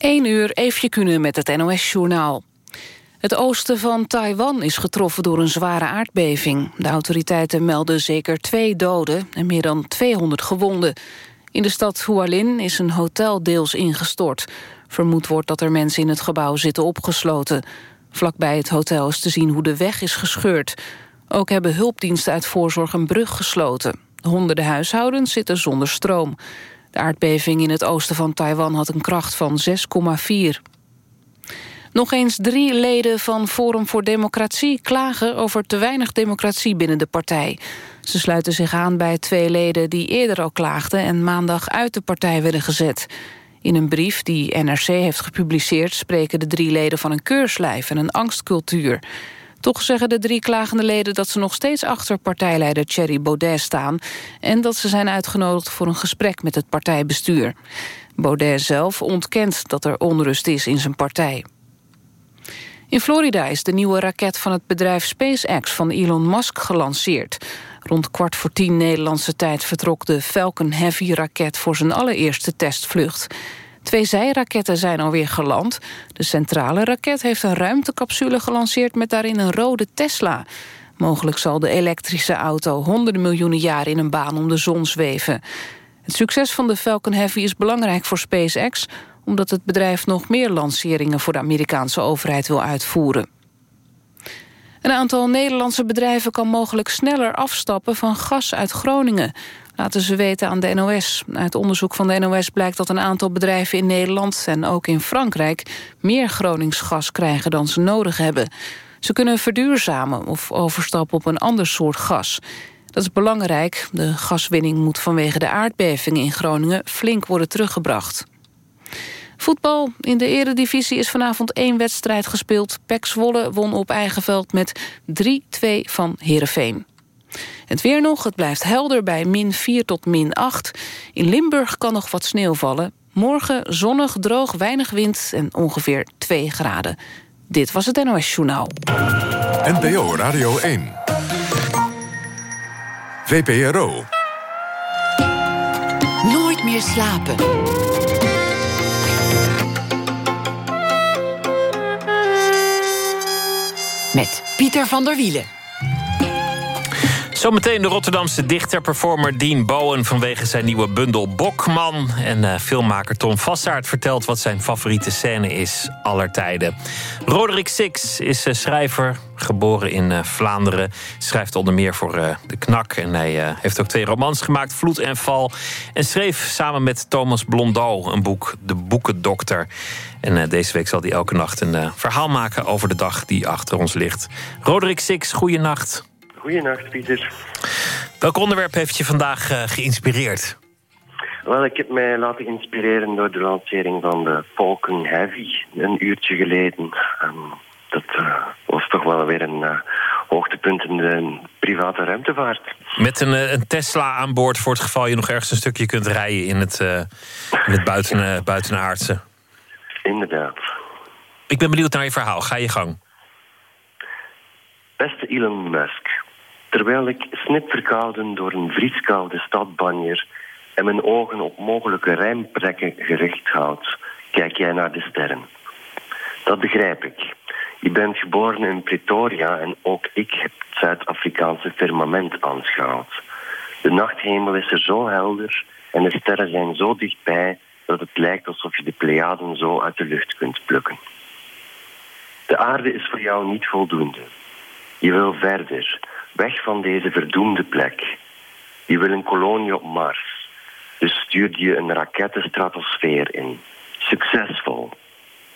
1 uur, Eefje Kunnen met het NOS-journaal. Het oosten van Taiwan is getroffen door een zware aardbeving. De autoriteiten melden zeker twee doden en meer dan 200 gewonden. In de stad Hualin is een hotel deels ingestort. Vermoed wordt dat er mensen in het gebouw zitten opgesloten. Vlakbij het hotel is te zien hoe de weg is gescheurd. Ook hebben hulpdiensten uit voorzorg een brug gesloten. Honderden huishoudens zitten zonder stroom. De aardbeving in het oosten van Taiwan had een kracht van 6,4. Nog eens drie leden van Forum voor Democratie klagen over te weinig democratie binnen de partij. Ze sluiten zich aan bij twee leden die eerder al klaagden en maandag uit de partij werden gezet. In een brief die NRC heeft gepubliceerd spreken de drie leden van een keurslijf en een angstcultuur. Toch zeggen de drie klagende leden dat ze nog steeds achter partijleider Thierry Baudet staan... en dat ze zijn uitgenodigd voor een gesprek met het partijbestuur. Baudet zelf ontkent dat er onrust is in zijn partij. In Florida is de nieuwe raket van het bedrijf SpaceX van Elon Musk gelanceerd. Rond kwart voor tien Nederlandse tijd vertrok de Falcon Heavy-raket voor zijn allereerste testvlucht. Twee zijraketten zijn alweer geland. De centrale raket heeft een ruimtecapsule gelanceerd... met daarin een rode Tesla. Mogelijk zal de elektrische auto honderden miljoenen jaren... in een baan om de zon zweven. Het succes van de Falcon Heavy is belangrijk voor SpaceX... omdat het bedrijf nog meer lanceringen... voor de Amerikaanse overheid wil uitvoeren. Een aantal Nederlandse bedrijven kan mogelijk sneller afstappen van gas uit Groningen laten ze weten aan de NOS. Uit onderzoek van de NOS blijkt dat een aantal bedrijven in Nederland... en ook in Frankrijk meer Groningsgas krijgen dan ze nodig hebben. Ze kunnen verduurzamen of overstappen op een ander soort gas. Dat is belangrijk. De gaswinning moet vanwege de aardbeving in Groningen... flink worden teruggebracht. Voetbal. In de eredivisie is vanavond één wedstrijd gespeeld. Pek Zwolle won op eigen veld met 3-2 van Heerenveen. Het weer nog, het blijft helder bij min 4 tot min 8. In Limburg kan nog wat sneeuw vallen. Morgen zonnig, droog, weinig wind en ongeveer 2 graden. Dit was het NOS Journaal. NPO Radio 1. VPRO. Nooit meer slapen. Met Pieter van der Wielen. Zometeen de Rotterdamse dichter-performer Dean Bowen vanwege zijn nieuwe bundel Bokman. En uh, filmmaker Tom Vassaert vertelt wat zijn favoriete scène is aller tijden. Roderick Six is uh, schrijver, geboren in uh, Vlaanderen. Schrijft onder meer voor De Knak. En hij heeft ook twee romans gemaakt, Vloed en Val. En schreef samen met Thomas Blondal een boek, De Boekendokter. En deze week zal hij elke nacht een verhaal maken over de dag die achter ons ligt. Roderick Six, goeienacht. Goedenacht, Pieter. Welk onderwerp heeft je vandaag uh, geïnspireerd? Wel, ik heb mij laten inspireren door de lancering van de Falcon Heavy een uurtje geleden. Um, dat uh, was toch wel weer een uh, hoogtepunt in de private ruimtevaart. Met een, een, Tesla aan boord voor het geval je nog ergens een stukje kunt rijden in het, in het buiten, buitenaardse. Inderdaad. Ik ben benieuwd naar je verhaal. Ga je gang. Beste Elon Musk. Terwijl ik snipverkouden door een vrieskoude stad banjer en mijn ogen op mogelijke rijmplekken gericht houd, kijk jij naar de sterren. Dat begrijp ik. Je bent geboren in Pretoria en ook ik heb het Zuid-Afrikaanse firmament aanschouwd. De nachthemel is er zo helder en de sterren zijn zo dichtbij dat het lijkt alsof je de Pleiaden zo uit de lucht kunt plukken. De aarde is voor jou niet voldoende. Je wil verder, Weg van deze verdoemde plek. Je wil een kolonie op Mars. Dus stuurde je een rakettenstratosfeer in. Succesvol.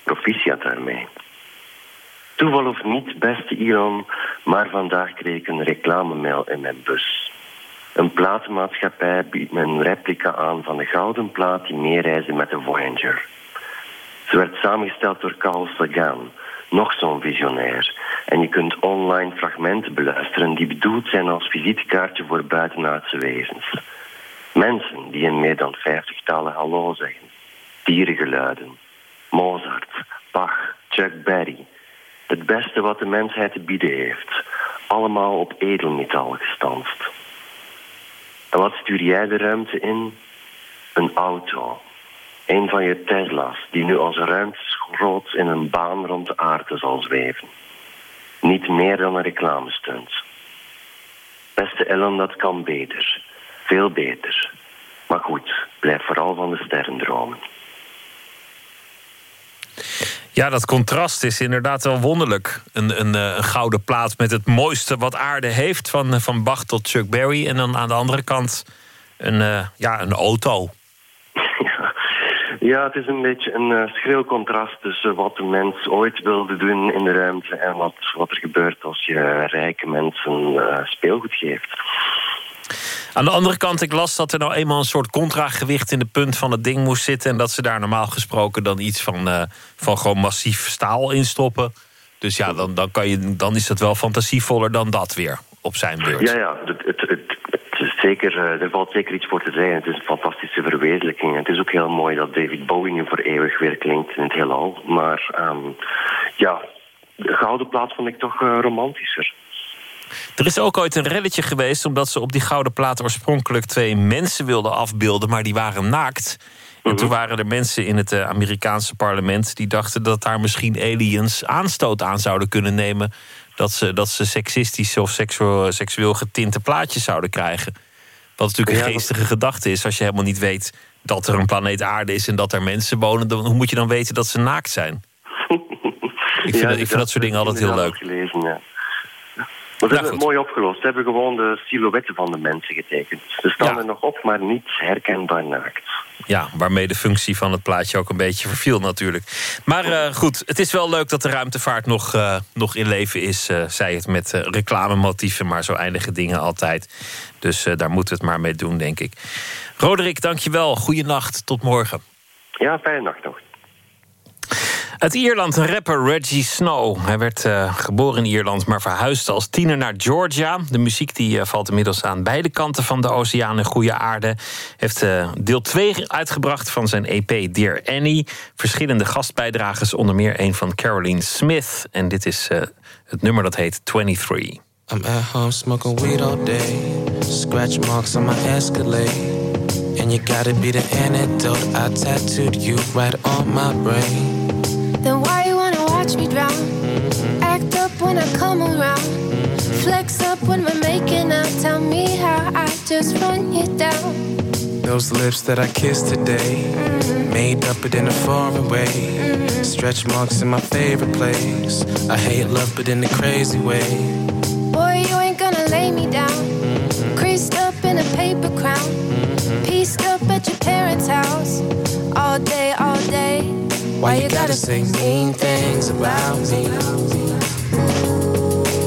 Proficiat daarmee. Toeval of niet, beste Elon, maar vandaag kreeg ik een reclamemail in mijn bus. Een platenmaatschappij biedt me een replica aan van de gouden plaat die meereisde met de Voyager. Ze werd samengesteld door Carl Sagan, nog zo'n visionair. En je kunt online fragmenten beluisteren die bedoeld zijn als visitekaartje voor buitenaardse wezens. Mensen die in meer dan vijftig talen hallo zeggen. Dierengeluiden. Mozart, Bach, Chuck Berry. Het beste wat de mensheid te bieden heeft. Allemaal op edelmetaal gestanst. En wat stuur jij de ruimte in? Een auto. Een van je Tesla's, die nu als ruimteschroot in een baan rond de aarde zal zweven. Niet meer dan een reclamestunt. Beste Ellen, dat kan beter. Veel beter. Maar goed, blijf vooral van de sterren dromen. Ja, dat contrast is inderdaad wel wonderlijk. Een, een, eh, een, gouden plaat met het mooiste wat aarde heeft, van, van Bach tot Chuck Berry. En dan aan de andere kant een, uh, ja, een auto. Ja, het is een beetje een uh, schril contrast tussen wat de mens ooit wilde doen in de ruimte en wat, wat er gebeurt als je rijke mensen speelgoed geeft. Aan de andere kant, ik las dat er nou eenmaal een soort contragewicht in de punt van het ding moest zitten. En dat ze daar normaal gesproken dan iets van, uh, van gewoon massief staal in stoppen. Dus ja, dan, dan, kan je, dan is dat wel fantasievoller dan dat weer op zijn beurt. Ja, ja, het, het, zeker, uh, er valt zeker iets voor te zeggen. Het is een fantastische verwezenlijking. Het is ook heel mooi dat David Bowie nu voor eeuwig weer klinkt in het heelal. Maar um, ja, de gouden plaat vond ik toch uh, romantischer. Er is ook ooit een reddetje geweest... omdat ze op die gouden plaat oorspronkelijk twee mensen wilden afbeelden... maar die waren naakt. En toen waren er mensen in het eh, Amerikaanse parlement... die dachten dat daar misschien aliens aanstoot aan zouden kunnen nemen... dat ze, dat ze seksistische of seksueel, seksueel getinte plaatjes zouden krijgen. Wat natuurlijk een geestige gedachte is... als je helemaal niet weet dat er een planeet aarde is... en dat er mensen wonen, dan, hoe moet je dan weten dat ze naakt zijn? ik vind, dat, ik vind dat soort dingen altijd heel leuk. Gelezen, ja. Maar ze hebben het mooi opgelost. Ze hebben gewoon de silhouetten van de mensen getekend. Ze staan er nog op, maar niet herkenbaar naakt. Ja, waarmee de functie van het plaatje ook een beetje verviel natuurlijk. Maar uh, goed, het is wel leuk dat de ruimtevaart nog, uh, nog in leven is. Uh, zij het met reclamemotieven, maar zo eindigen dingen altijd. Dus daar moeten we het maar mee doen, denk ik. Roderick, dankjewel. Goeienacht, tot morgen. Ja, fijne nacht nog. Uit Ierland een rapper Reggie Snow. Hij werd uh, geboren in Ierland, maar verhuisde als tiener naar Georgia. De muziek die, uh, valt inmiddels aan beide kanten van de oceaan in goede aarde. Heeft uh, deel 2 uitgebracht van zijn EP Dear Annie. Verschillende gastbijdragers, onder meer een van Caroline Smith. En dit is het nummer dat heet 23. I'm at home smoking weed all day. Scratch marks on my Escalade. And you gotta be the antidote. I tattooed you right on my brain. Then why you wanna watch me drown? Act up when I come around. Flex up when we're making out. Tell me how I just run you down. Those lips that I kissed today, mm-hmm. made up but in a foreign way. Mm-hmm. Stretch marks in my favorite place. I hate love, but in a crazy way. Boy, you ain't gonna lay me down. Mm-hmm. In a paper crown. Pieced up at your parents' house. All day, all day. Why you gotta say mean things about me?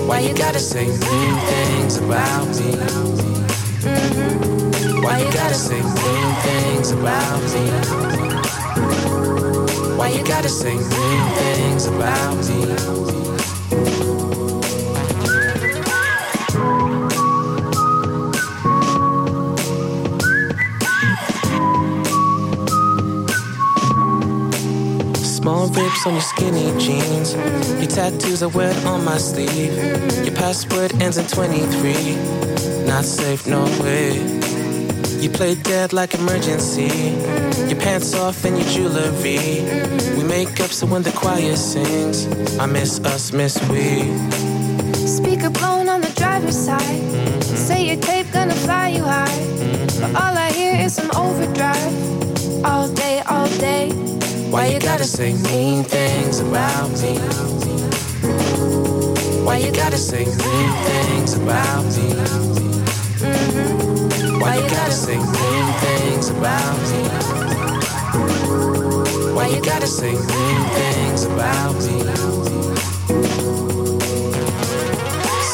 Why you gotta say mean things about me? Mm-hmm. Why you gotta say mean things about me? Why you gotta say mean things about me? Small on your skinny jeans. Your tattoos are wet on my sleeve. Your password ends in 23. Not safe, no way. You play dead like emergency. Your pants off and your jewelry. We make up so when the choir sings. I miss us, miss we. Speaker blown on the driver's side. Mm-hmm. Say your tape gonna fly you high. But all I hear is some overdrive. Why you gotta say mean things about me? Why you gotta say mean things about me? Mm-hmm. Why you gotta say mean things about me? Why you gotta say mean things about me?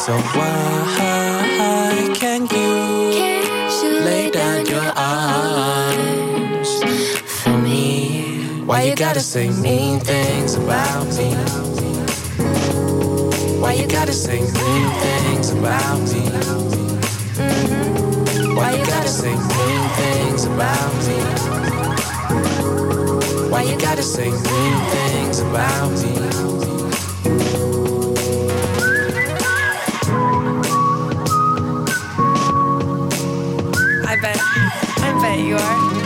So why you gotta say mean things about me? Why you gotta say mean things about me? Mm-hmm. Why you gotta say mean things about me? Why you gotta say mean things about me? I bet, I bet you are.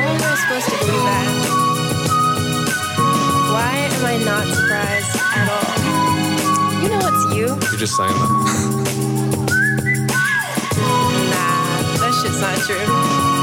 Supposed to believe that? Why am I not surprised at all? You know it's you. You're just saying that. Nah, that shit's not true.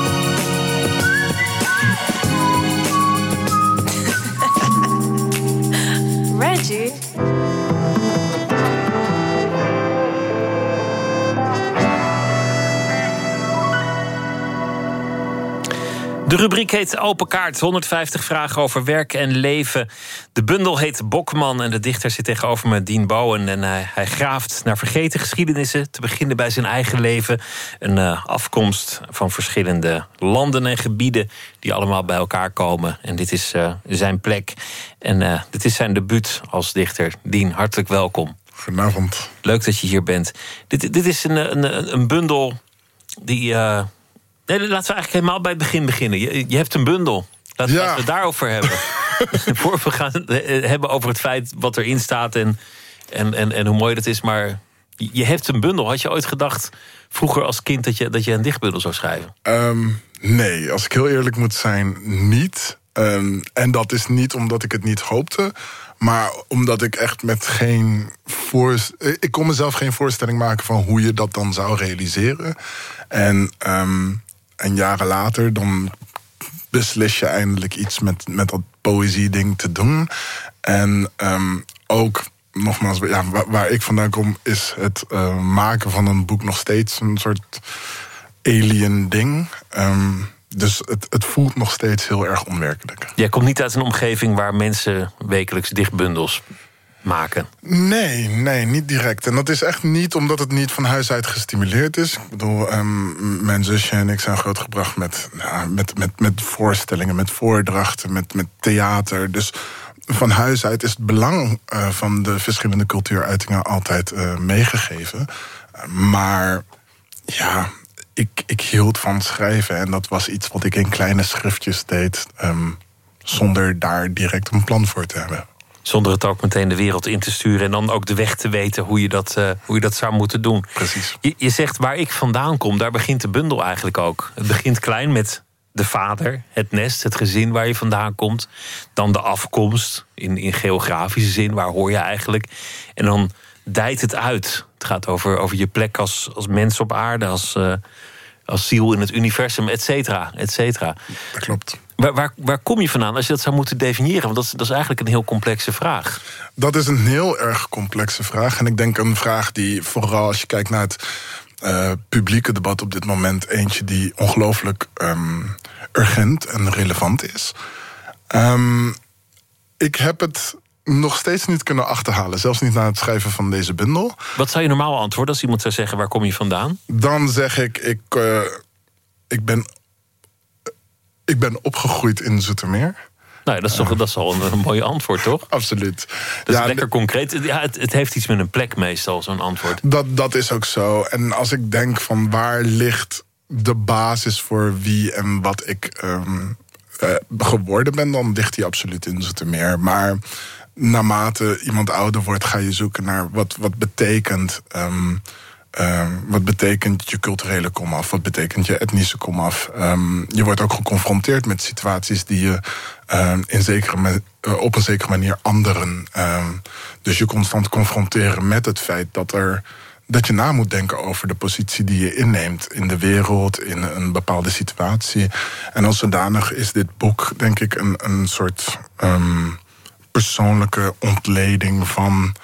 De rubriek heet Open Kaart. 150 vragen over werk en leven. De bundel heet Bokman en de dichter zit tegenover me, Dean Bowen. En hij, hij graaft naar vergeten geschiedenissen. Te beginnen bij zijn eigen leven. Een uh, afkomst van verschillende landen en gebieden... die allemaal bij elkaar komen. En dit is uh, zijn plek. En uh, dit is zijn debuut als dichter. Dean, hartelijk welkom. Goedenavond. Leuk dat je hier bent. Dit, dit is een, een, een bundel die... Nee, laten we eigenlijk helemaal bij het begin beginnen. Je, je hebt een bundel. Laten, ja. we het daarover hebben. Voor we gaan hebben over het feit wat erin staat en, en, en, en hoe mooi dat is. Maar je hebt een bundel. Had je ooit gedacht vroeger als kind dat je, dat je een dichtbundel zou schrijven? Um, nee, als ik heel eerlijk moet zijn, niet. Um, en dat is niet omdat ik het niet hoopte. Maar omdat ik echt met geen voor... Ik kon mezelf geen voorstelling maken van hoe je dat dan zou realiseren. En um, en jaren later, dan beslis je eindelijk iets met, met dat poëzie-ding te doen. En um, ook, nogmaals, ja, waar, ik vandaan kom, is het uh, maken van een boek nog steeds een soort alien ding. Um, dus het, het voelt nog steeds heel erg onwerkelijk. Jij komt niet uit een omgeving waar mensen wekelijks dichtbundels maken? Nee, nee, niet direct. En dat is echt niet omdat het niet van huis uit gestimuleerd is. Ik bedoel, um, mijn zusje en ik zijn grootgebracht met, met, met, met voorstellingen, met voordrachten, met, met theater. Dus van huis uit is het belang uh, van de verschillende cultuuruitingen altijd uh, meegegeven. maar ja, ik, ik hield van schrijven en dat was iets wat ik in kleine schriftjes deed. Um, zonder daar direct een plan voor te hebben. Zonder het ook meteen de wereld in te sturen. En dan ook de weg te weten hoe je dat, uh, hoe je dat zou moeten doen. Precies. Je, je zegt waar ik vandaan kom, daar begint de bundel eigenlijk ook. Het begint klein met de vader, het nest, het gezin waar je vandaan komt. Dan de afkomst, in, in geografische zin, waar hoor je eigenlijk. En dan dijt het uit. Het gaat over, over je plek als, als mens op aarde, als, uh, als ziel in het universum, et cetera, et cetera. Dat klopt. Waar, waar, waar, kom je vandaan als je dat zou moeten definiëren? Want dat is, dat is eigenlijk een heel complexe vraag. Dat is een heel erg complexe vraag. En ik denk een vraag die vooral als je kijkt naar het uh, publieke debat op dit moment... eentje die ongelooflijk um, urgent en relevant is. Um, ik heb het nog steeds niet kunnen achterhalen. Zelfs niet na het schrijven van deze bundel. Wat zou je normaal antwoorden als iemand zou zeggen... waar kom je vandaan? Dan zeg ik, ik, uh, ik ben ik ben opgegroeid in Zoetermeer. Nou, dat is, toch, dat is al een, een mooi antwoord, toch? Absoluut. Dat is lekker concreet. Ja, het, het, heeft iets met een plek meestal, zo'n antwoord. Dat, dat is ook zo. En als ik denk van waar ligt de basis voor wie en wat ik um, uh, geworden ben... dan ligt die absoluut in Zoetermeer. Maar naarmate iemand ouder wordt, ga je zoeken naar wat, wat betekent... Um, uh, wat betekent je culturele komaf? Wat betekent je etnische komaf? Um, je wordt ook geconfronteerd met situaties die je uh, in zekere uh, op een zekere manier anderen. dus je constant confronteren met het feit dat er dat je na moet denken over de positie die je inneemt in de wereld, in een bepaalde situatie. En als zodanig is dit boek, denk ik, een, een soort persoonlijke ontleding van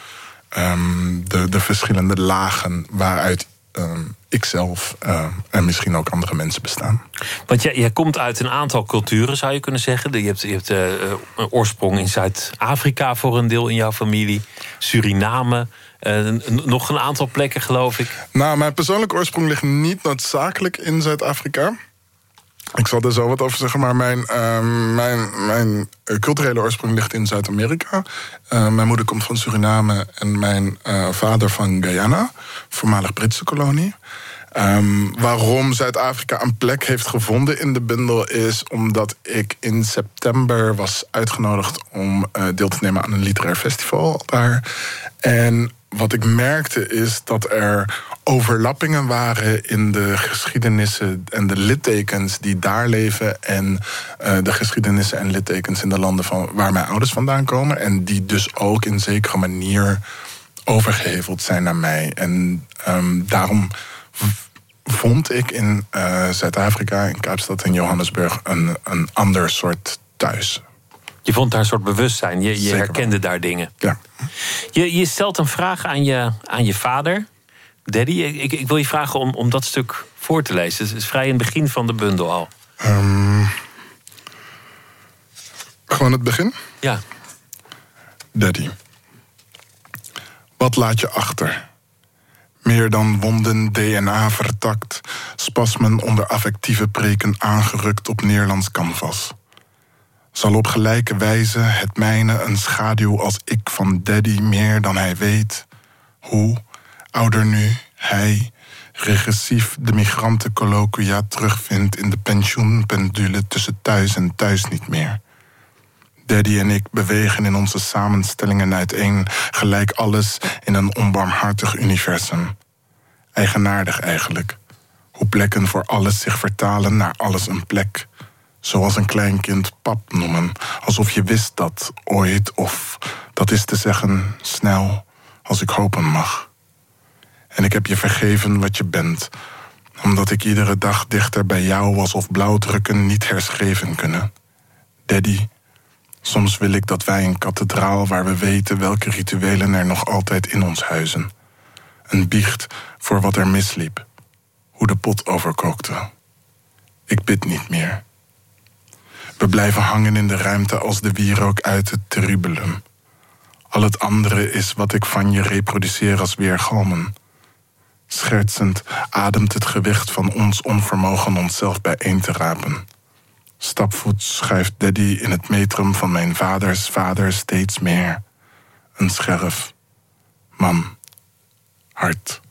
um, de, de verschillende lagen waaruit um, ikzelf uh, en misschien ook andere mensen bestaan. Want jij, jij komt uit een aantal culturen, zou je kunnen zeggen. Je hebt, je hebt uh, een oorsprong in Zuid-Afrika voor een deel in jouw familie, Suriname. Uh, nog een aantal plekken, geloof ik. Nou, mijn persoonlijke oorsprong ligt niet noodzakelijk in Zuid-Afrika. Ik zal er zo wat over zeggen, maar mijn, uh, mijn, mijn culturele oorsprong ligt in Zuid-Amerika. Uh, mijn moeder komt van Suriname en mijn uh, vader van Guyana, voormalig Britse kolonie. Ehm, waarom Zuid-Afrika een plek heeft gevonden in de bundel is omdat ik in september was uitgenodigd om eh, deel te nemen aan een literair festival daar. En wat ik merkte is dat er overlappingen waren in de geschiedenissen en de littekens die daar leven en uh, de geschiedenissen en littekens in de landen van, waar mijn ouders vandaan komen. En die dus ook in zekere manier overgeheveld zijn naar mij. En um, daarom vond ik in uh, Zuid-Afrika, in Kaapstad en Johannesburg, een, een ander soort thuis. Je vond daar een soort bewustzijn. Je, je herkende daar dingen. Ja. Je, je stelt een vraag aan je, aan je vader. Daddy, ik, ik wil je vragen om, om dat stuk voor te lezen. Het is vrij in het begin van de bundel al. Um, gewoon het begin? Ja. Daddy. Wat laat je achter? Meer dan wonden, DNA vertakt, spasmen onder affectieve preken aangerukt op Nederlands canvas. Zal op gelijke wijze het mijne een schaduw als ik van daddy meer dan hij weet? Hoe, ouder nu, hij, regressief de migrantencolloquia terugvindt in de pensioenpendule tussen thuis en thuis niet meer? Daddy en ik bewegen in onze samenstellingen uiteen, gelijk alles in een onbarmhartig universum. Eigenaardig eigenlijk. Hoe plekken voor alles zich vertalen naar alles een plek. Zoals een kleinkind pap noemen, alsof je wist dat ooit, of dat is te zeggen snel, als ik hopen mag. En ik heb je vergeven wat je bent, omdat ik iedere dag dichter bij jou alsof blauwdrukken niet herschreven kunnen. Daddy, soms wil ik dat wij een kathedraal waar we weten welke rituelen er nog altijd in ons huizen. Een biecht voor wat er misliep, hoe de pot overkookte. Ik bid niet meer. We blijven hangen in de ruimte als de wierook uit het tribulum. Al het andere is wat ik van je reproduceer als weergalmen. Schertsend ademt het gewicht van ons onvermogen onszelf bijeen te rapen. Stapvoets schuift Daddy in het metrum van mijn vaders vader steeds meer. Een scherf. Man. Hart.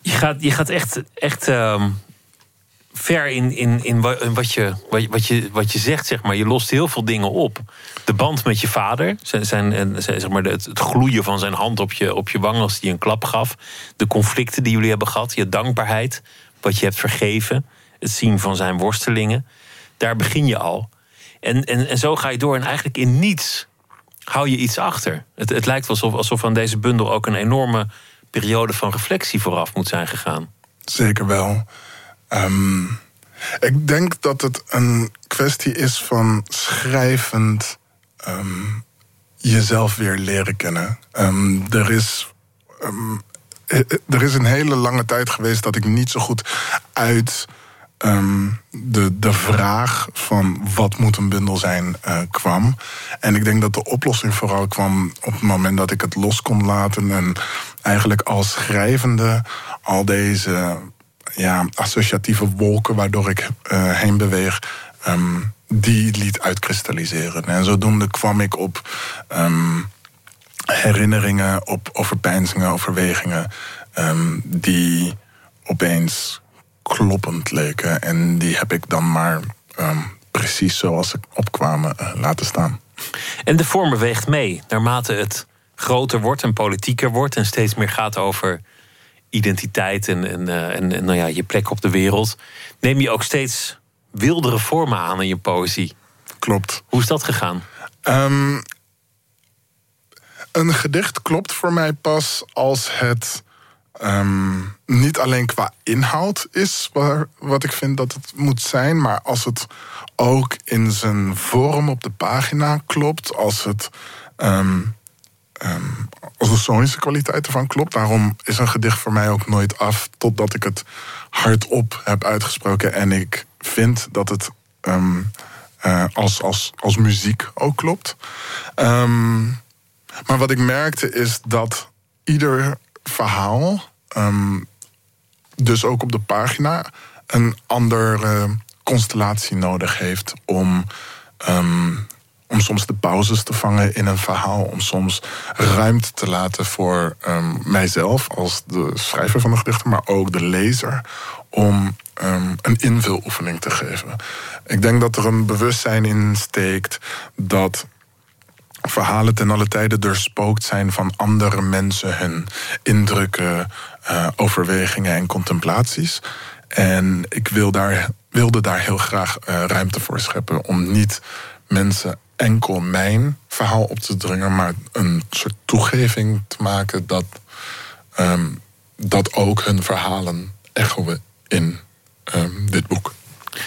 Je gaat, je gaat echt, echt um, ver in, in, in wat, je, wat, je, wat je zegt, zeg maar. Je lost heel veel dingen op. De band met je vader, zijn, zijn, zeg maar, het, het gloeien van zijn hand op je, op je wang als hij een klap gaf. De conflicten die jullie hebben gehad, je dankbaarheid, wat je hebt vergeven. Het zien van zijn worstelingen. Daar begin je al. En, en, en zo ga je door en eigenlijk in niets hou je iets achter. Het, het lijkt alsof, alsof aan deze bundel ook een enorme periode van reflectie vooraf moet zijn gegaan. Zeker wel. Um, ik denk dat het een kwestie is van schrijvend um, jezelf weer leren kennen. Um, er is. er is een hele lange tijd geweest dat ik niet zo goed uit de, de vraag van wat moet een bundel zijn uh, kwam. En ik denk dat de oplossing vooral kwam op het moment dat ik het los kon laten. En eigenlijk als schrijvende al deze ja, associatieve wolken waardoor ik uh, heen beweeg. Um, die liet uitkristalliseren. En zodoende kwam ik op um, herinneringen, op overpeinzingen, overwegingen. Um, die opeens kloppend leken. En die heb ik dan maar precies zoals ze opkwamen uh, laten staan. En de vorm beweegt mee naarmate het groter wordt en politieker wordt en steeds meer gaat over identiteit en, en, uh, en, en nou ja, je plek op de wereld. Neem je ook steeds wildere vormen aan in je poëzie. Klopt. Hoe is dat gegaan? Um, een gedicht klopt voor mij pas als het um, niet alleen qua inhoud is waar, wat ik vind dat het moet zijn, maar als het ook in zijn vorm op de pagina klopt, als het. Um, um, sonische kwaliteit ervan klopt. Daarom is een gedicht voor mij ook nooit af totdat ik het hardop heb uitgesproken. En ik vind dat het um, uh, als, als, als muziek ook klopt. Um, maar wat ik merkte is dat ieder verhaal dus ook op de pagina een andere constellatie nodig heeft om, om soms de pauzes te vangen in een verhaal, om soms ruimte te laten voor um, mijzelf als de schrijver van de gedichten, maar ook de lezer, om um, een invuloefening te geven. Ik denk dat er een bewustzijn in steekt dat verhalen ten alle tijde doorspookt zijn van andere mensen, hun indrukken, uh, overwegingen en contemplaties. En ik wil daar, wilde daar heel graag uh, ruimte voor scheppen om niet mensen enkel mijn verhaal op te dringen, maar een soort toegeving te maken dat, um, dat ook hun verhalen echoen in um, dit boek.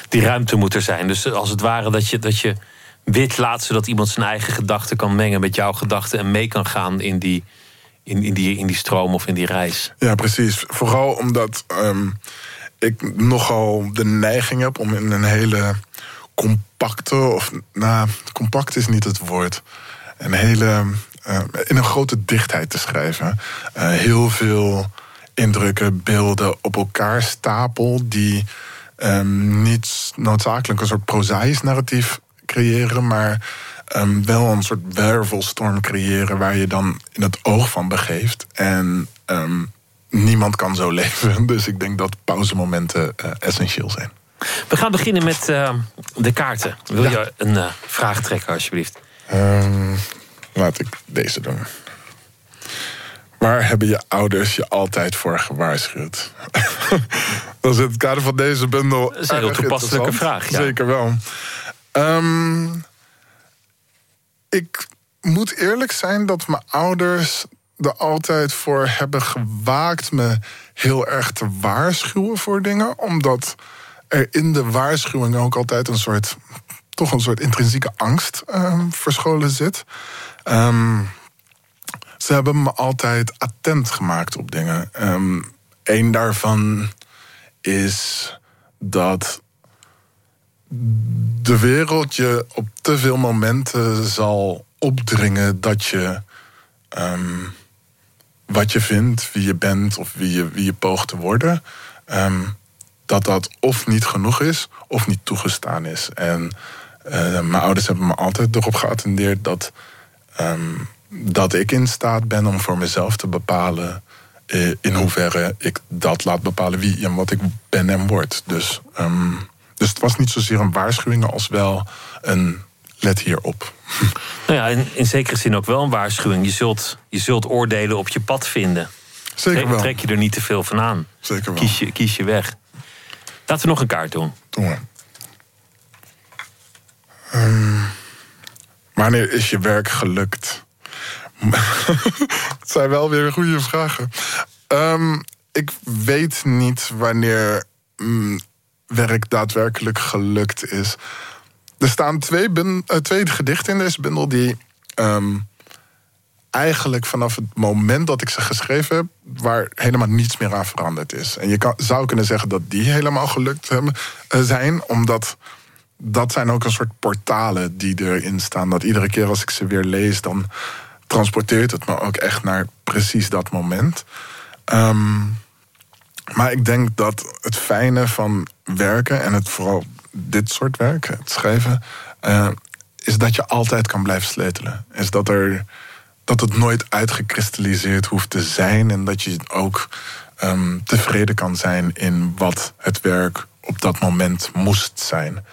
Die ruimte moet er zijn. Dus als het ware dat je, dat je wit laat, zodat iemand zijn eigen gedachten kan mengen met jouw gedachten en mee kan gaan in die, in, in, die, in die stroom of in die reis. Ja, precies. Vooral omdat um, ik nogal de neiging heb om in een hele compacte, of nou, compact is niet het woord. Een hele. Uh, in een grote dichtheid te schrijven. Uh, heel veel indrukken, beelden op elkaar stapel. die um, niet noodzakelijk een soort prozaïs narratief creëren, maar um, wel een soort wervelstorm creëren waar je dan in het oog van begeeft. En um, niemand kan zo leven. Dus ik denk dat pauzemomenten uh, essentieel zijn. We gaan beginnen met uh, de kaarten. Wil ja. je een uh, vraag trekken, alsjeblieft? Um, laat ik deze doen. Waar hebben je ouders je altijd voor gewaarschuwd? dat is in het kader van deze bundel. Dat is een heel toepasselijke vraag. Ja. Zeker wel. Um, ik moet eerlijk zijn dat mijn ouders er altijd voor hebben gewaakt me heel erg te waarschuwen voor dingen. Omdat er in de waarschuwing ook altijd een soort, toch een soort intrinsieke angst um, verscholen zit. Um, ze hebben me altijd attent gemaakt op dingen. Eén daarvan is dat de wereld je op te veel momenten zal opdringen dat je wat je vindt, wie je bent of wie je, wie je poogt te worden, dat dat of niet genoeg is of niet toegestaan is. En uh, mijn ouders hebben me altijd erop geattendeerd dat, um, dat ik in staat ben om voor mezelf te bepalen uh, in hoeverre ik dat laat bepalen wie en wat ik ben en word. Dus, um, dus het was niet zozeer een waarschuwing als wel een let hierop. Nou ja, in, in zekere zin ook wel een waarschuwing. Je zult, je zult oordelen op je pad vinden. Zeker trek, wel. trek je er niet te veel van aan. Zeker wel. Kies je, kies je weg. Laten we nog een kaart doen. Doen we. Um, wanneer is je werk gelukt? Het zijn wel weer goede vragen. Um, ik weet niet wanneer mm, werk daadwerkelijk gelukt is. Er staan twee, uh, twee gedichten in deze bundel die um, eigenlijk vanaf het moment dat ik ze geschreven heb, waar helemaal niets meer aan veranderd is. En je kan, zou kunnen zeggen dat die helemaal gelukt hebben, uh, zijn, omdat dat zijn ook een soort portalen die erin staan. Dat iedere keer als ik ze weer lees, dan transporteert het me ook echt naar precies dat moment. Um, maar ik denk dat het fijne van werken en het vooral dit soort werk, het schrijven, uh, is dat je altijd kan blijven sleutelen. Is dat, er, dat het nooit uitgekristalliseerd hoeft te zijn en dat je ook um, tevreden kan zijn in wat het werk op dat moment moest zijn.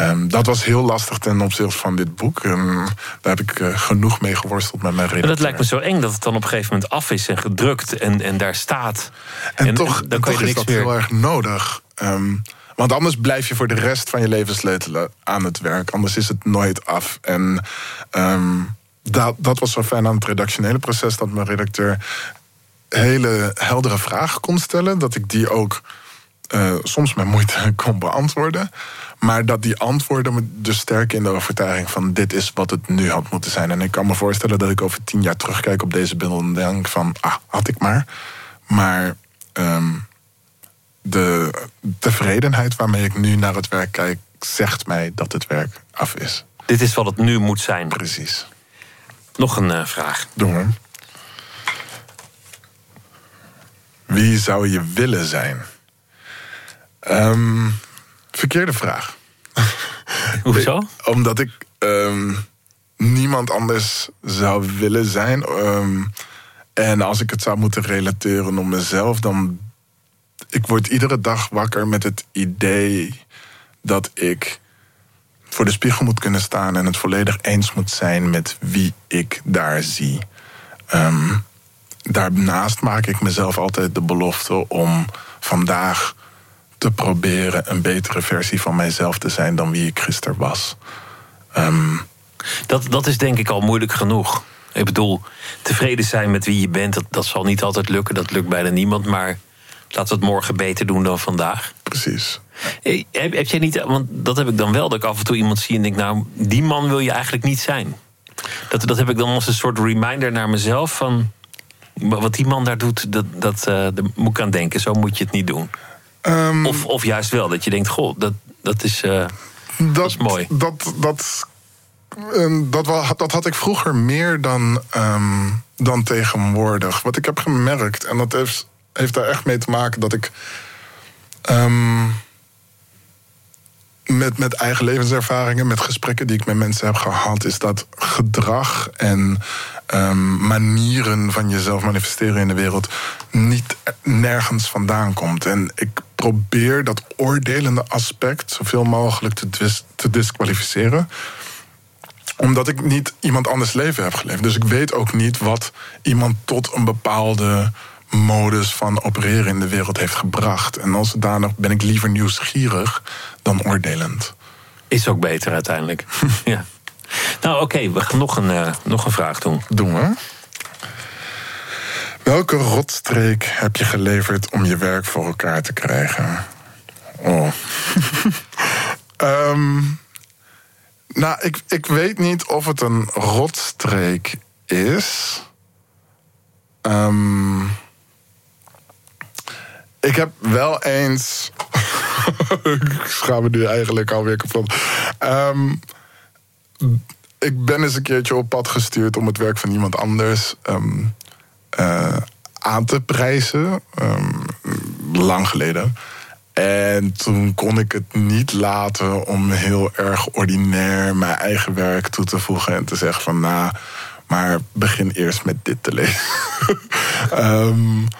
Um, dat was heel lastig ten opzichte van dit boek. Um, daar heb ik uh, genoeg mee geworsteld met mijn redacteur. Maar dat lijkt me zo eng dat het dan op een gegeven moment af is en gedrukt en, en daar staat. En, en toch, en dan kan je is dat meer... heel erg nodig. Um, want anders blijf je voor de rest van je leven sleutelen aan het werk. Anders is het nooit af. En dat, dat was zo fijn aan het redactionele proces... dat mijn redacteur hele heldere vragen kon stellen. Dat ik die ook uh, soms met moeite kon beantwoorden. Maar dat die antwoorden me dus sterk in de overtuiging van dit is wat het nu had moeten zijn. En ik kan me voorstellen dat ik over tien jaar terugkijk op deze bundel en denk van ah, had ik maar. Maar um, de tevredenheid waarmee ik nu naar het werk kijk, zegt mij dat het werk af is. Dit is wat het nu moet zijn. Precies. Nog een uh, vraag. Doen we. Wie zou je willen zijn? Um, verkeerde vraag. Hoezo? Omdat ik. Um, niemand anders zou willen zijn. Ehm, en als ik het zou moeten relateren op mezelf, dan. Ik word iedere dag wakker met het idee dat ik voor de spiegel moet kunnen staan en het volledig eens moet zijn met wie ik daar zie. Ehm, daarnaast maak ik mezelf altijd de belofte om vandaag te proberen een betere versie van mijzelf te zijn dan wie ik gisteren was. Ehm, dat, dat is denk ik al moeilijk genoeg. Ik bedoel, tevreden zijn met wie je bent, dat, dat zal niet altijd lukken. Dat lukt bijna niemand. Maar laten we het morgen beter doen dan vandaag. Precies. Heb, heb jij niet, want dat heb ik dan wel, dat ik af en toe iemand zie en denk, nou, die man wil je eigenlijk niet zijn. Dat, dat heb ik dan als een soort reminder naar mezelf van. Wat die man daar doet, dat, dat, uh, daar moet ik aan denken. Zo moet je het niet doen. Ehm, of, of juist wel, dat je denkt: Goh, dat, dat, is, uh, dat, dat, is mooi. Dat, dat, um, dat, dat had ik vroeger meer dan, um, dan tegenwoordig. Wat ik heb gemerkt, en dat heeft, heeft daar echt mee te maken dat ik. Met, met eigen levenservaringen, met gesprekken die ik met mensen heb gehad, is dat gedrag en um, manieren van jezelf manifesteren in de wereld niet nergens vandaan komt. En ik probeer dat oordelende aspect zoveel mogelijk te, te disqualificeren omdat ik niet iemand anders leven heb geleefd. Dus ik weet ook niet wat iemand tot een bepaalde modus van opereren in de wereld heeft gebracht. En als zodanig ben ik liever nieuwsgierig dan oordelend. Is ook beter uiteindelijk. ja. Nou, oké, we gaan nog een, uh, nog een vraag doen. Doen we. Welke rotstreek heb je geleverd om je werk voor elkaar te krijgen? Oh. um, nou, ik, ik weet niet of het een rotstreek is. Um, ik heb wel eens. ik schaam me nu eigenlijk alweer kapot. Um, ik ben eens een keertje op pad gestuurd om het werk van iemand anders um, uh, aan te prijzen. Um, lang geleden. En toen kon ik het niet laten om heel erg ordinair mijn eigen werk toe te voegen en te zeggen van nou, maar begin eerst met dit te lezen.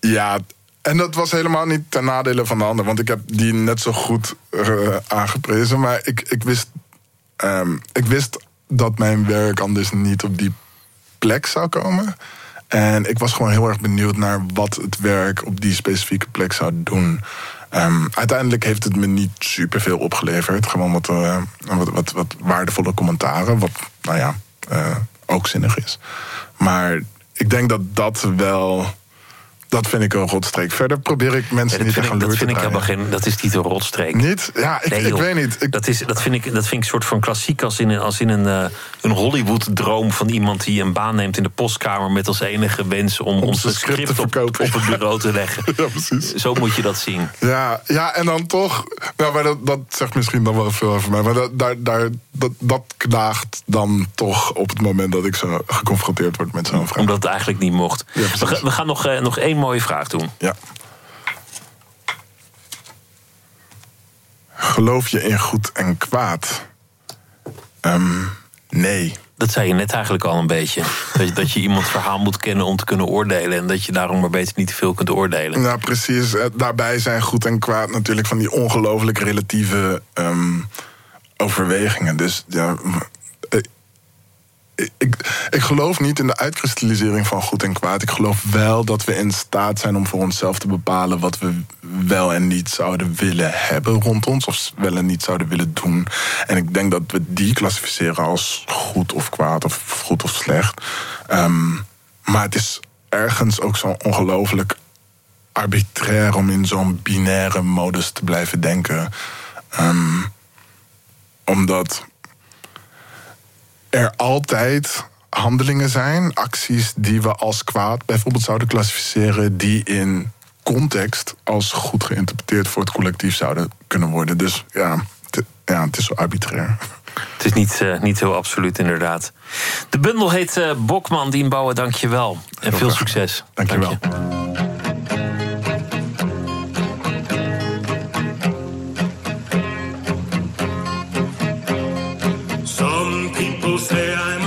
ja, en dat was helemaal niet ten nadele van de ander, want ik heb die net zo goed uh, aangeprezen. Maar ik, ik, wist, um, ik wist dat mijn werk anders niet op die plek zou komen. En ik was gewoon heel erg benieuwd naar wat het werk op die specifieke plek zou doen. Um, uiteindelijk heeft het me niet superveel opgeleverd. Gewoon wat, uh, wat, wat, wat, waardevolle commentaren. Wat, nou ja, uh, ook zinnig is. Maar ik denk dat dat wel dat vind ik een rotstreek. Verder probeer ik mensen niet te gaan Dat vind ik helemaal geen. Dat is niet een rotstreek. Niet? Ja, ik, nee, ik weet niet. Ik... Dat, is, dat, vind ik, dat vind ik een soort van klassiek als in, als in een, uh, een Hollywood-droom van iemand die een baan neemt in de postkamer met als enige wens om, om zijn script, script op, op, het bureau te leggen. ja, precies. Zo moet je dat zien. Ja, ja en dan toch. Nou, maar dat, dat zegt misschien dan wel veel over mij. Maar dat, daar, daar, dat, dat knaagt dan toch op het moment dat ik zo geconfronteerd word met zo'n vraag. Omdat het eigenlijk niet mocht. Ja, we, we, gaan nog, uh, nog één mooie vraag doen. Ja. Geloof je in goed en kwaad? Um, nee. Dat zei je net eigenlijk al een beetje. Dat je, dat je iemands verhaal moet kennen om te kunnen oordelen. En dat je daarom maar beter niet te veel kunt oordelen. Nou, precies. Daarbij zijn goed en kwaad natuurlijk van die ongelooflijk relatieve um, overwegingen. Dus ja, ik, ik geloof niet in de uitkristallisering van goed en kwaad. Ik geloof wel dat we in staat zijn om voor onszelf te bepalen wat we wel en niet zouden willen hebben rond ons, of wel en niet zouden willen doen. En ik denk dat we die klassificeren als goed of kwaad, of goed of slecht. Um, maar het is ergens ook zo ongelooflijk arbitrair om in zo'n binaire modus te blijven denken. Um, omdat er altijd handelingen zijn, acties die we als kwaad bijvoorbeeld zouden klassificeren, die in context als goed geïnterpreteerd voor het collectief zouden kunnen worden. Dus ja, ja het is zo arbitrair. Het is niet, uh, niet heel absoluut, inderdaad. De bundel heet uh, Bokman Dienbouwen, dank je wel. En veel succes. Dank je wel. People say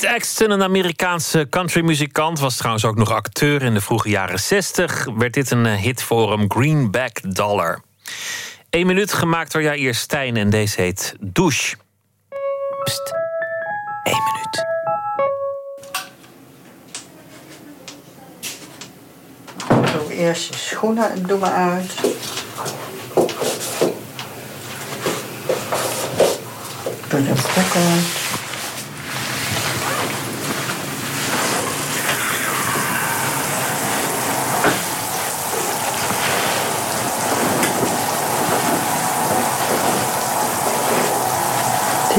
Hoyt Axton, een Amerikaanse countrymuzikant... was trouwens ook nog acteur in de vroege jaren 60... werd dit een eh, hit voor hem, Greenback Dollar. Eén minuut gemaakt door Jair Stijn en deze heet Douche. Pst, Eén minuut. Doe eerst je schoenen en doe maar uit. Doe de broek uit.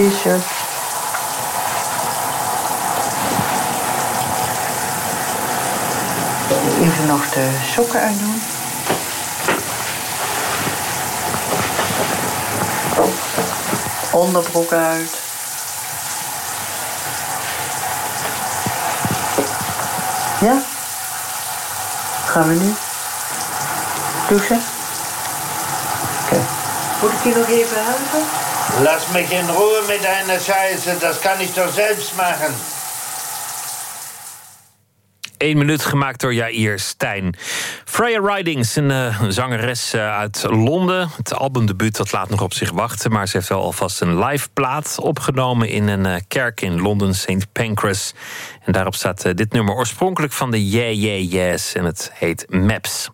T-shirt. Even nog de sokken uitdoen. Onderbroek uit. Ja? Gaan we nu? Douchen? Oké. Moet ik je nog even helpen? Lass mich in Ruhe mit deiner Scheiße, das kann ich doch selbst machen. Eén minuut gemaakt door Jair Stijn. Freya Ridings, een uh, zangeres uh, uit Londen. Het albumdebuut dat laat nog op zich wachten... maar ze heeft wel alvast een live plaat opgenomen... in een uh, kerk in Londen, St. Pancras. En daarop staat dit nummer oorspronkelijk van de Yeah Yeah Yes... en het heet Maps.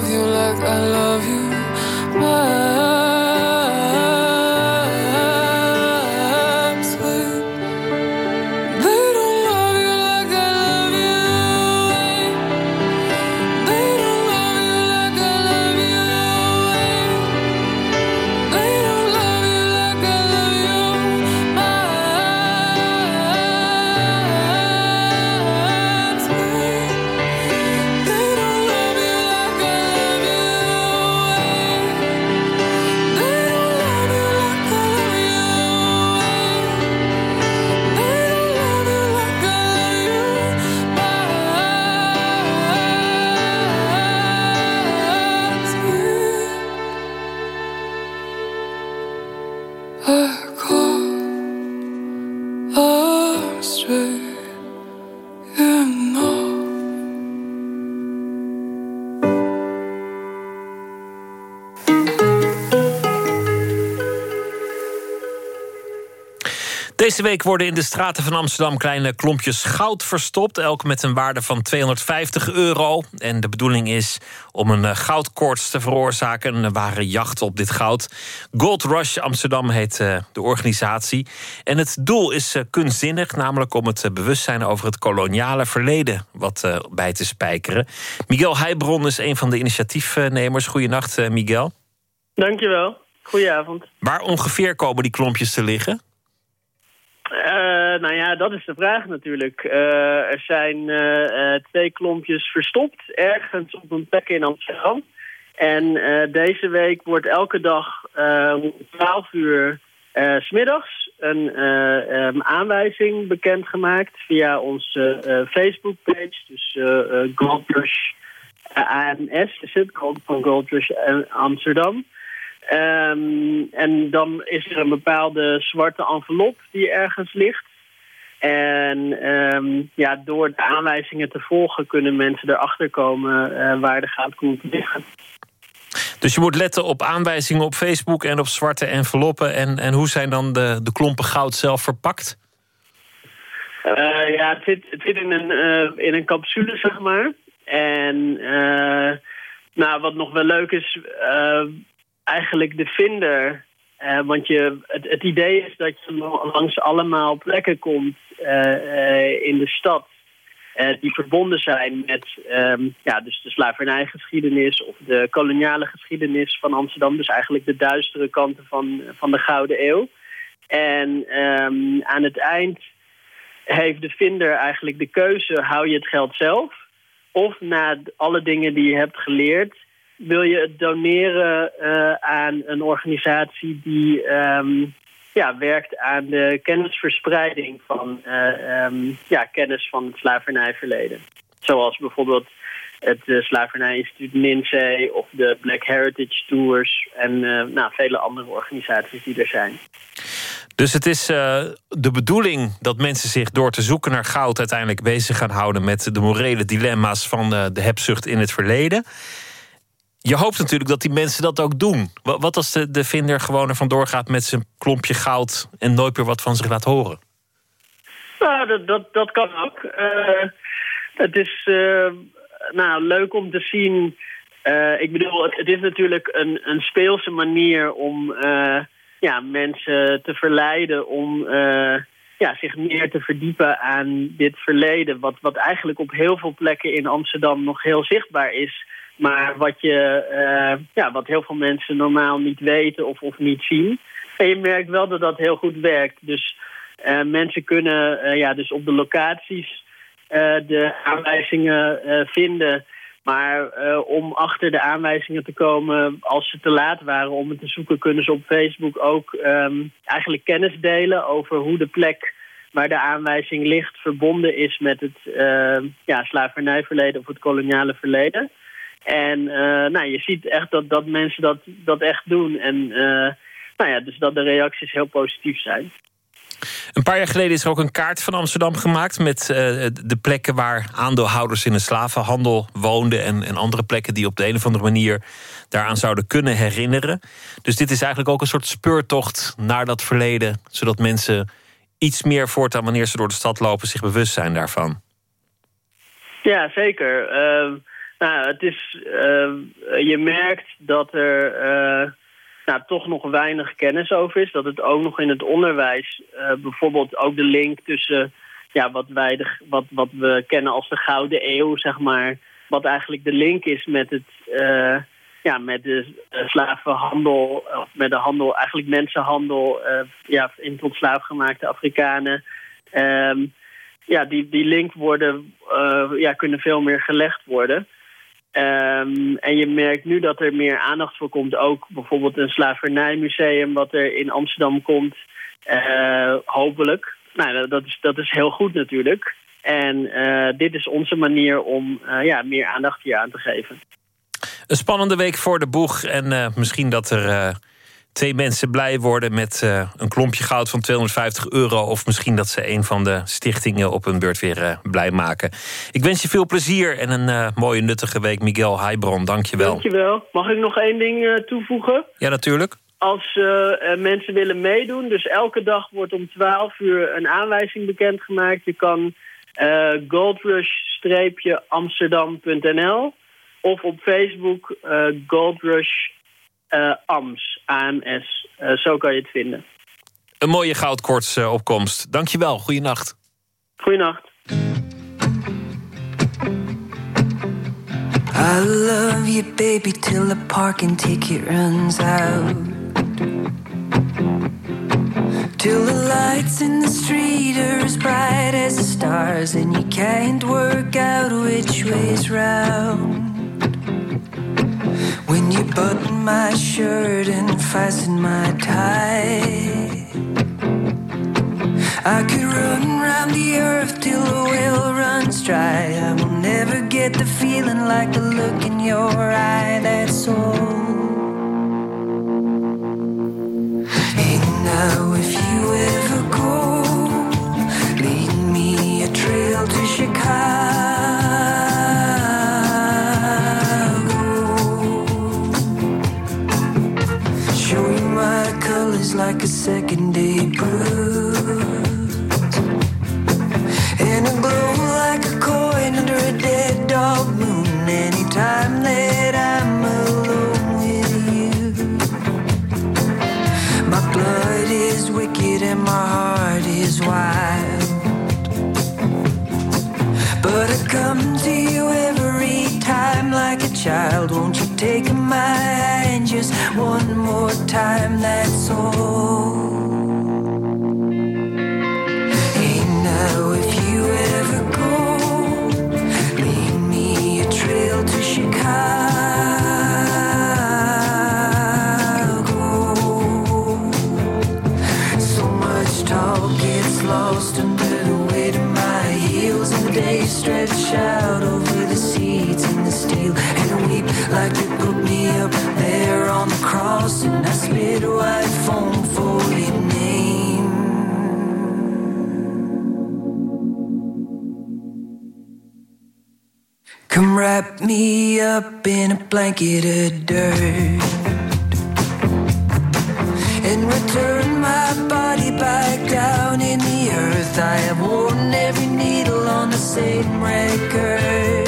Love you like I love you. My Deze week worden in de straten van Amsterdam kleine klompjes goud verstopt. Elk met een waarde van 250 euro. En de bedoeling is om een eh, goudkoorts te veroorzaken. Een ware jacht op dit goud. Gold Rush Amsterdam heet eh, de organisatie. En het doel is eh, kunstzinnig. Namelijk om het bewustzijn over het koloniale verleden wat bij te spijkeren. Miguel Heibron is een van de initiatiefnemers. Goedenacht, Miguel. Dankjewel. Goedenavond. Waar ongeveer komen die klompjes te liggen? Eh, nou ja, dat is de vraag natuurlijk. Eh, er zijn eh, twee klompjes verstopt ergens op een plek in Amsterdam. En deze week wordt elke dag om 12 uur smiddags een eh, ehm, aanwijzing bekendgemaakt via onze Facebookpage. Dus Gold Rush eh, AMS is het, van Gold Rush eh, Amsterdam. Ehm, en dan is er een bepaalde zwarte envelop die ergens ligt. En ehm, ja, door de aanwijzingen te volgen kunnen mensen erachter komen eh, waar de goudklompen liggen. Dus je moet letten op aanwijzingen op Facebook en op zwarte enveloppen. En, en hoe zijn dan de, de klompen goud zelf verpakt? Eh, ja, het zit, het zit in, een, eh, in een capsule, zeg maar. En nou, wat nog wel leuk is, eigenlijk de vinder. Eh, want je, het, het idee is dat je langs allemaal plekken komt eh, eh, in de stad... die verbonden zijn met ehm, ja, dus de slavernijgeschiedenis... of de koloniale geschiedenis van Amsterdam. Dus eigenlijk de duistere kanten van, van de Gouden Eeuw. En ehm, aan het eind heeft de vinder eigenlijk de keuze: hou je het geld zelf? Of na alle dingen die je hebt geleerd, wil je het doneren eh, aan een organisatie die ehm, ja, werkt aan de kennisverspreiding van eh, ehm, ja, kennis van het slavernijverleden? Zoals bijvoorbeeld het uh, Slavernijinstituut NINSE of de Black Heritage Tours en nou, vele andere organisaties die er zijn. Dus het is de bedoeling dat mensen zich door te zoeken naar goud uiteindelijk bezig gaan houden met de morele dilemma's van de hebzucht in het verleden. Je hoopt natuurlijk dat die mensen dat ook doen. Wa- Wat als de, de vinder gewoon er vandoor gaat met zijn klompje goud en nooit meer wat van zich laat horen? Nou, dat, dat, dat kan ook. Eh, het is eh, nou, leuk om te zien. Eh, ik bedoel, het, het is natuurlijk een, een speelse manier om ja, mensen te verleiden om ja, zich meer te verdiepen aan dit verleden. Wat, wat eigenlijk op heel veel plekken in Amsterdam nog heel zichtbaar is. Maar wat, je, eh, ja, wat heel veel mensen normaal niet weten of, of niet zien. En je merkt wel dat dat heel goed werkt. Dus eh, mensen kunnen eh, ja, dus op de locaties de aanwijzingen vinden. Maar om achter de aanwijzingen te komen, als ze te laat waren om het te zoeken, kunnen ze op Facebook ook ehm, eigenlijk kennis delen over hoe de plek waar de aanwijzing ligt verbonden is met het ja, slavernijverleden of het koloniale verleden. En eh, nou, je ziet echt dat, dat mensen dat, dat echt doen. En eh, nou ja, dus dat de reacties heel positief zijn. Een paar jaar geleden is er ook een kaart van Amsterdam gemaakt... met eh, de plekken waar aandeelhouders in de slavenhandel woonden... En, en andere plekken die op de een of andere manier daaraan zouden kunnen herinneren. Dus dit is eigenlijk ook een soort speurtocht naar dat verleden... zodat mensen iets meer voortaan wanneer ze door de stad lopen... zich bewust zijn daarvan. Ja, zeker. Ehm, nou, het is, ehm, je merkt dat er eh, nou, toch nog weinig kennis over is. Dat het ook nog in het onderwijs, eh, bijvoorbeeld ook de link tussen ja, wat, wij de, wat, wat we kennen als de Gouden Eeuw, zeg maar. Wat eigenlijk de link is met het. eh, ja, met de slavenhandel, of met de handel, eigenlijk mensenhandel, ja, in tot slaafgemaakte Afrikanen. Ehm, ja, die, die link worden, ja, kunnen veel meer gelegd worden. Ehm, en je merkt nu dat er meer aandacht voor komt. Ook bijvoorbeeld een slavernijmuseum wat er in Amsterdam komt. Eh, hopelijk. Nou, dat is, dat is heel goed natuurlijk. En eh, dit is onze manier om eh, ja, meer aandacht hier aan te geven. Een spannende week voor de boeg. En misschien dat er twee mensen blij worden met eh, een klompje goud van 250 euro. Of misschien dat ze een van de stichtingen op hun beurt weer eh, blij maken. Ik wens je veel plezier en een eh, mooie nuttige week. Miguel Heibron, dank je wel. Dankjewel. Mag ik nog één ding toevoegen? Ja, natuurlijk. Als mensen willen meedoen, dus elke dag wordt om 12 uur een aanwijzing bekendgemaakt. Je kan goldrush-amsterdam.nl of op Facebook Goldrush eh, AMS, AMS. Eh, zo kan je het vinden. Een mooie goudkortsopkomst. Dank je wel. Goeienacht. Goeienacht. I love you, baby, till the parking ticket runs out. Till the lights in the street are as bright as the stars, and you can't work out which way's round. When you button my shirt and fasten my tie. I could run round the earth till the well runs dry. I will never get the feeling like the look in your eye. That's all. Now, if you ever go, lead me a trail to Chicago. Colors like a second day bruise. And a glow like a coin under a dead dog moon. Anytime that time? That's all. Come wrap me up in a blanket of dirt and return my body back down in the earth. I have worn every needle on the same record.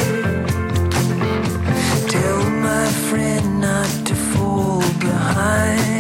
Tell my friend not to fall behind.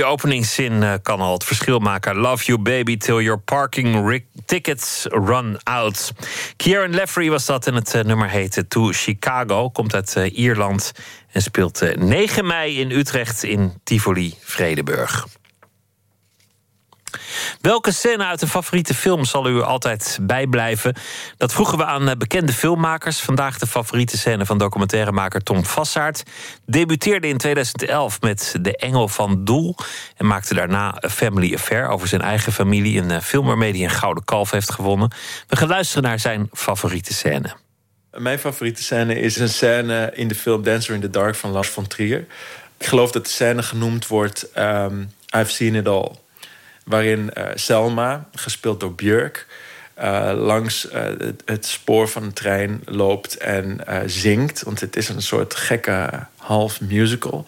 Goede openingszin eh, kan al het verschil maken. Love you baby till your parking tickets run out. Kieran Leffery was dat en het eh, nummer heette To Chicago. Komt uit eh, Ierland en speelt eh, 9 mei in Utrecht in Tivoli Vredeburg. Welke scène uit een favoriete film zal u altijd bijblijven? Dat vroegen we aan eh, bekende filmmakers. Vandaag de favoriete scène van documentairemaker Tom Vassaert. Debuteerde in 2011 met De Engel van Doel. En maakte daarna A Family Affair over zijn eigen familie. Een eh, film waarmee hij een gouden kalf heeft gewonnen. We gaan luisteren naar zijn favoriete scène. Mijn favoriete scène is een scène in de film Dancer in the Dark van Lars von Trier. Ik geloof dat de scène genoemd wordt ehm, I've Seen It All. Waarin eh, Selma, gespeeld door Björk, eh, langs eh, het, spoor van een trein loopt en eh, zingt. Want het is een soort gekke half musical.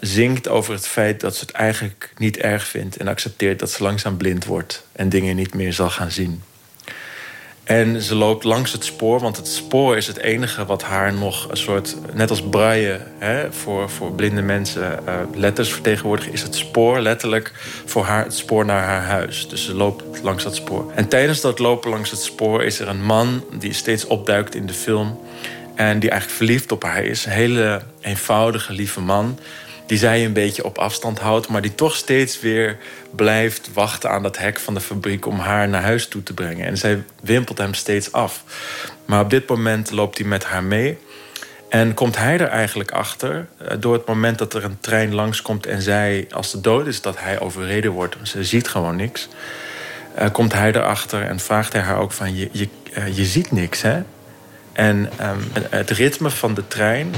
Zingt over het feit dat ze het eigenlijk niet erg vindt en accepteert dat ze langzaam blind wordt en dingen niet meer zal gaan zien. En ze loopt langs het spoor, want het spoor is het enige wat haar nog een soort, net als braille hè, voor, voor blinde mensen eh, letters vertegenwoordigen, is het spoor letterlijk voor haar het spoor naar haar huis. Dus ze loopt langs dat spoor. En tijdens dat lopen langs het spoor is er een man die steeds opduikt in de film en die eigenlijk verliefd op haar is. Een hele eenvoudige, lieve man die zij een beetje op afstand houdt, maar die toch steeds weer blijft wachten aan dat hek van de fabriek om haar naar huis toe te brengen. En zij wimpelt hem steeds af. Maar op dit moment loopt hij met haar mee. En komt hij er eigenlijk achter, eh, door het moment dat er een trein langskomt en zij, als de dood is, dat hij overreden wordt. Ze ziet gewoon niks. Eh, komt hij erachter en vraagt hij haar ook van, je, je, eh, je ziet niks, hè? En ehm, het ritme van de trein,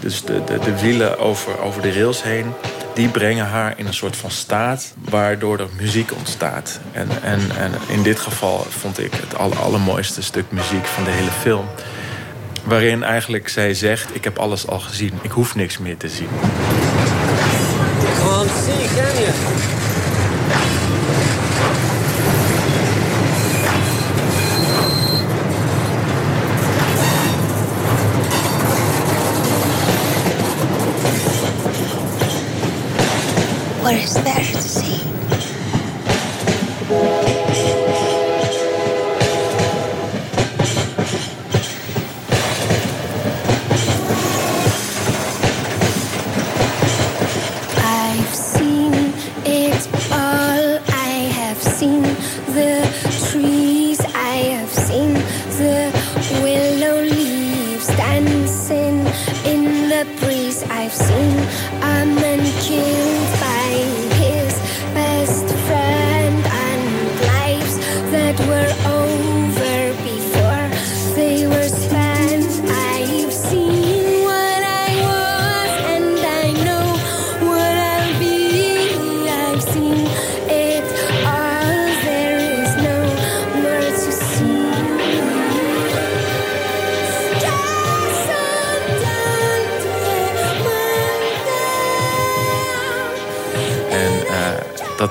dus de, de, de wielen over, over de rails heen... die brengen haar in een soort van staat waardoor er muziek ontstaat. En, en, en in dit geval vond ik het aller, allermooiste stuk muziek van de hele film... waarin eigenlijk zij zegt, ik heb alles al gezien. Ik hoef niks meer te zien. See, can you? What is there to see?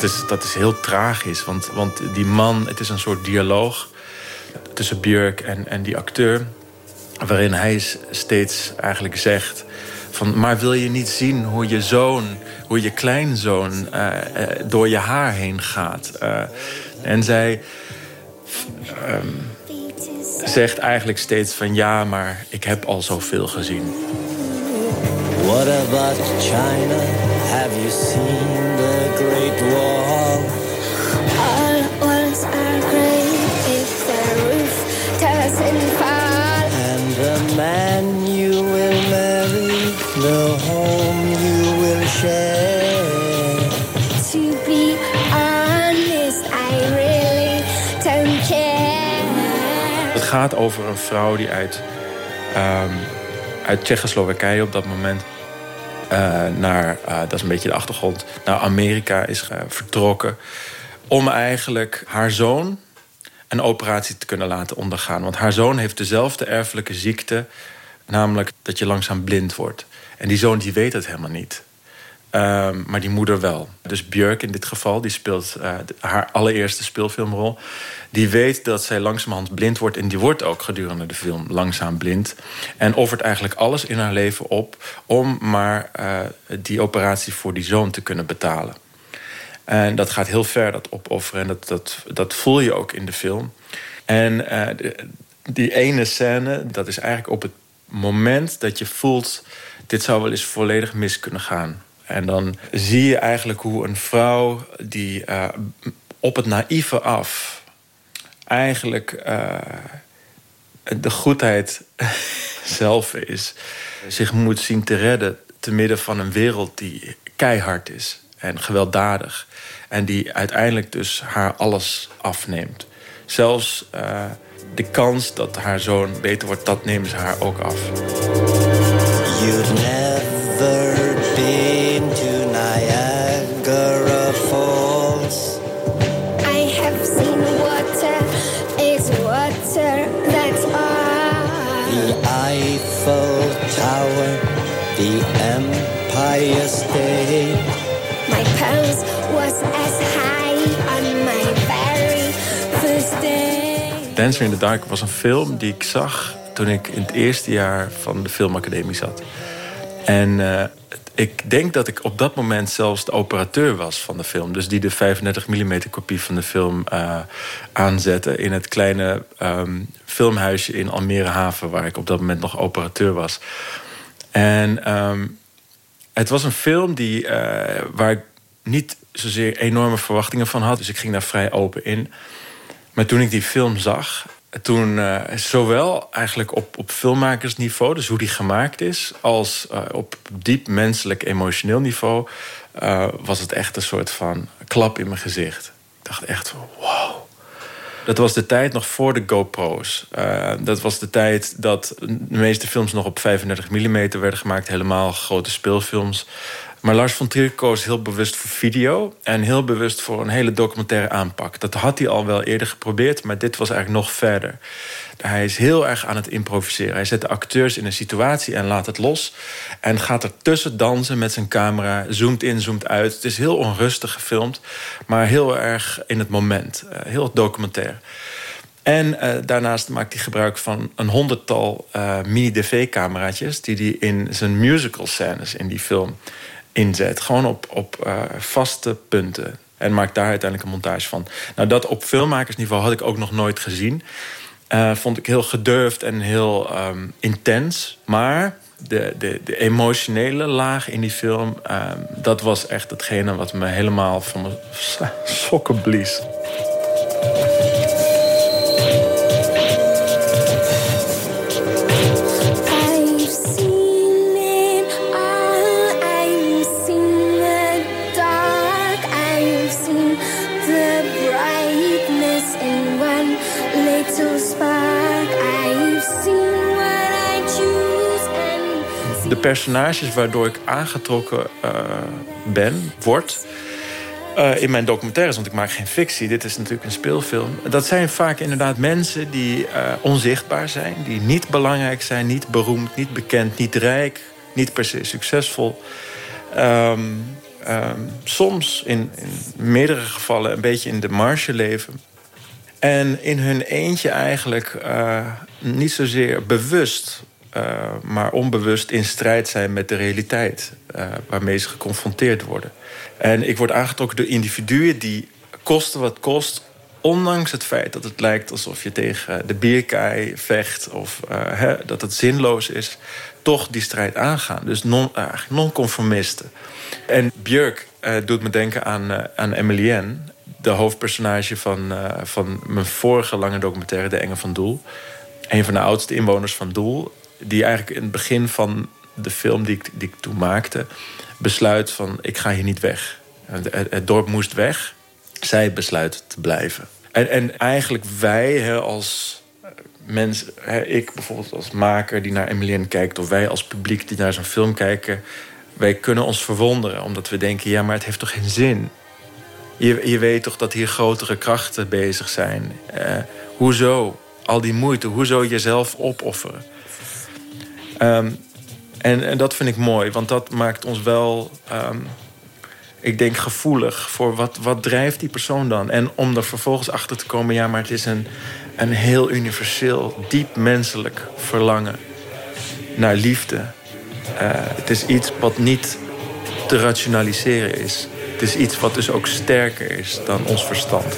Dat, is, dat is heel tragisch, want, want die man, het is een soort dialoog tussen Björk en, en die acteur, waarin hij steeds eigenlijk zegt van, maar wil je niet zien hoe je zoon, hoe je kleinzoon eh, door je haar heen gaat? Eh, en zij ehm, zegt eigenlijk steeds van, ja, maar ik heb al zoveel gezien. What about China? Have you seen the Great? Share. To be honest, I really don't care. Het gaat over een vrouw die uit, ehm, uit Tsjechoslowakije op dat moment eh, naar, eh, dat is een beetje de achtergrond, naar Amerika is vertrokken. Om eigenlijk haar zoon een operatie te kunnen laten ondergaan. Want haar zoon heeft dezelfde erfelijke ziekte, namelijk dat je langzaam blind wordt. En die zoon die weet het helemaal niet. Ehm, maar die moeder wel. Dus Björk in dit geval, die speelt eh, haar allereerste speelfilmrol. Die weet dat zij langzamerhand blind wordt. En die wordt ook gedurende de film langzaam blind. En offert eigenlijk alles in haar leven op... om maar eh, die operatie voor die zoon te kunnen betalen. En dat gaat heel ver, dat opofferen. En dat, dat, dat voel je ook in de film. En eh, die ene scène, dat is eigenlijk op het moment dat je voelt... dit zou wel eens volledig mis kunnen gaan. En dan zie je eigenlijk hoe een vrouw die eh, op het naïeve af... eigenlijk eh, de goedheid zelf is... zich moet zien te redden te midden van een wereld die keihard is en gewelddadig. En die uiteindelijk dus haar alles afneemt. Zelfs eh, de kans dat haar zoon beter wordt, dat nemen ze haar ook af. Dancer in the Dark was een film die ik zag toen ik in het eerste jaar van de filmacademie zat. En eh, ik denk dat ik op dat moment zelfs de operateur was van de film. Dus die de 35 mm kopie van de film eh, aanzette in het kleine ehm, filmhuisje in Almere Haven, waar ik op dat moment nog operateur was. En ehm, het was een film die, eh, waar ik niet zozeer enorme verwachtingen van had. Dus ik ging daar vrij open in. Maar toen ik die film zag, toen eh, zowel eigenlijk op, op filmmakersniveau, dus hoe die gemaakt is, als eh, op diep menselijk emotioneel niveau, eh, was het echt een soort van klap in mijn gezicht. Ik dacht echt van wow. Dat was de tijd nog voor de GoPro's. Dat was de tijd dat de meeste films nog op 35 mm werden gemaakt. Helemaal grote speelfilms. Maar Lars von Trier koos heel bewust voor video. En heel bewust voor een hele documentaire aanpak. Dat had hij al wel eerder geprobeerd. Maar dit was eigenlijk nog verder. Hij is heel erg aan het improviseren. Hij zet de acteurs in een situatie en laat het los. En gaat er tussen dansen met zijn camera. Zoomt in, zoomt uit. Het is heel onrustig gefilmd. Maar heel erg in het moment. Eh, heel documentair. En eh, daarnaast maakt hij gebruik van een honderdtal eh, mini-DV-cameraatjes... die hij in zijn musical scènes in die film inzet. Gewoon op, op eh, vaste punten. En maakt daar uiteindelijk een montage van. Nou, dat op filmmakersniveau had ik ook nog nooit gezien. Eh, vond ik heel gedurfd en heel ehm, intens. Maar de, de, de emotionele laag in die film... ehm, dat was echt hetgene wat me helemaal van mijn sokken blies. Personages waardoor ik aangetrokken eh, ben, word. eh, in mijn documentaires, want ik maak geen fictie. Dit is natuurlijk een speelfilm. Dat zijn vaak inderdaad mensen die eh, onzichtbaar zijn. Die niet belangrijk zijn, niet beroemd, niet bekend, niet rijk. Niet per se succesvol. Ehm, ehm, soms, in, in meerdere gevallen, een beetje in de marge leven. En in hun eentje eigenlijk niet zozeer bewust, eh, maar onbewust in strijd zijn met de realiteit eh, waarmee ze geconfronteerd worden. En ik word aangetrokken door individuen die kosten wat kost, ondanks het feit dat het lijkt alsof je tegen de bierkaai vecht of eh, hè, dat het zinloos is, toch die strijd aangaan. Dus non, non-conformisten. En Björk doet me denken aan, aan Emilienne, de hoofdpersonage van, van mijn vorige lange documentaire, De Enge van Doel. Een van de oudste inwoners van Doel. Die eigenlijk in het begin van de film die ik, die ik toen maakte... besluit van, ik ga hier niet weg. Het, het- dorp moest weg. Zij besluit te blijven. En, en eigenlijk wij hè, als mensen... Hè, ik bijvoorbeeld als maker die naar Emilienne kijkt... of wij als publiek die naar zo'n film kijken... wij kunnen ons verwonderen. Omdat we denken, ja, maar het heeft toch geen zin? Je, je weet toch dat hier grotere krachten bezig zijn. Eh, hoezo? Al die moeite, hoezo jezelf opofferen? Ehm, En, en dat vind ik mooi, want dat maakt ons wel, ehm, ik denk, gevoelig voor wat, wat drijft die persoon dan. En om er vervolgens achter te komen, ja, maar het is een, een heel universeel, diep menselijk verlangen naar liefde. Eh, het is iets wat niet te rationaliseren is. Het is iets wat dus ook sterker is dan ons verstand.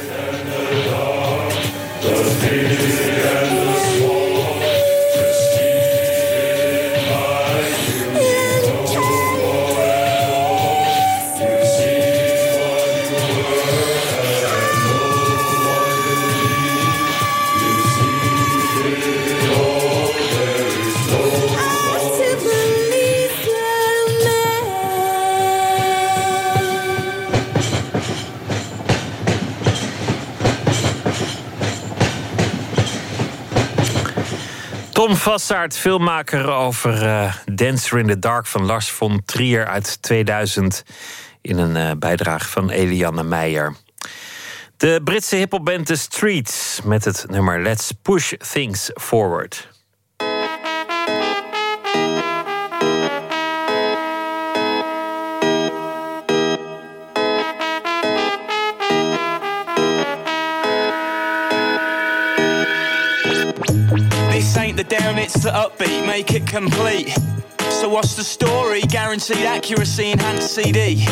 Tom Vassaert, filmmaker over uh, Dancer in the Dark van Lars von Trier uit 2000 in een uh, bijdrage van Eliane Meijer. De Britse hiphopband The Streets met het nummer Let's Push Things Forward. Down, it's the upbeat, make it complete. So what's the story? Guaranteed accuracy, enhanced CD.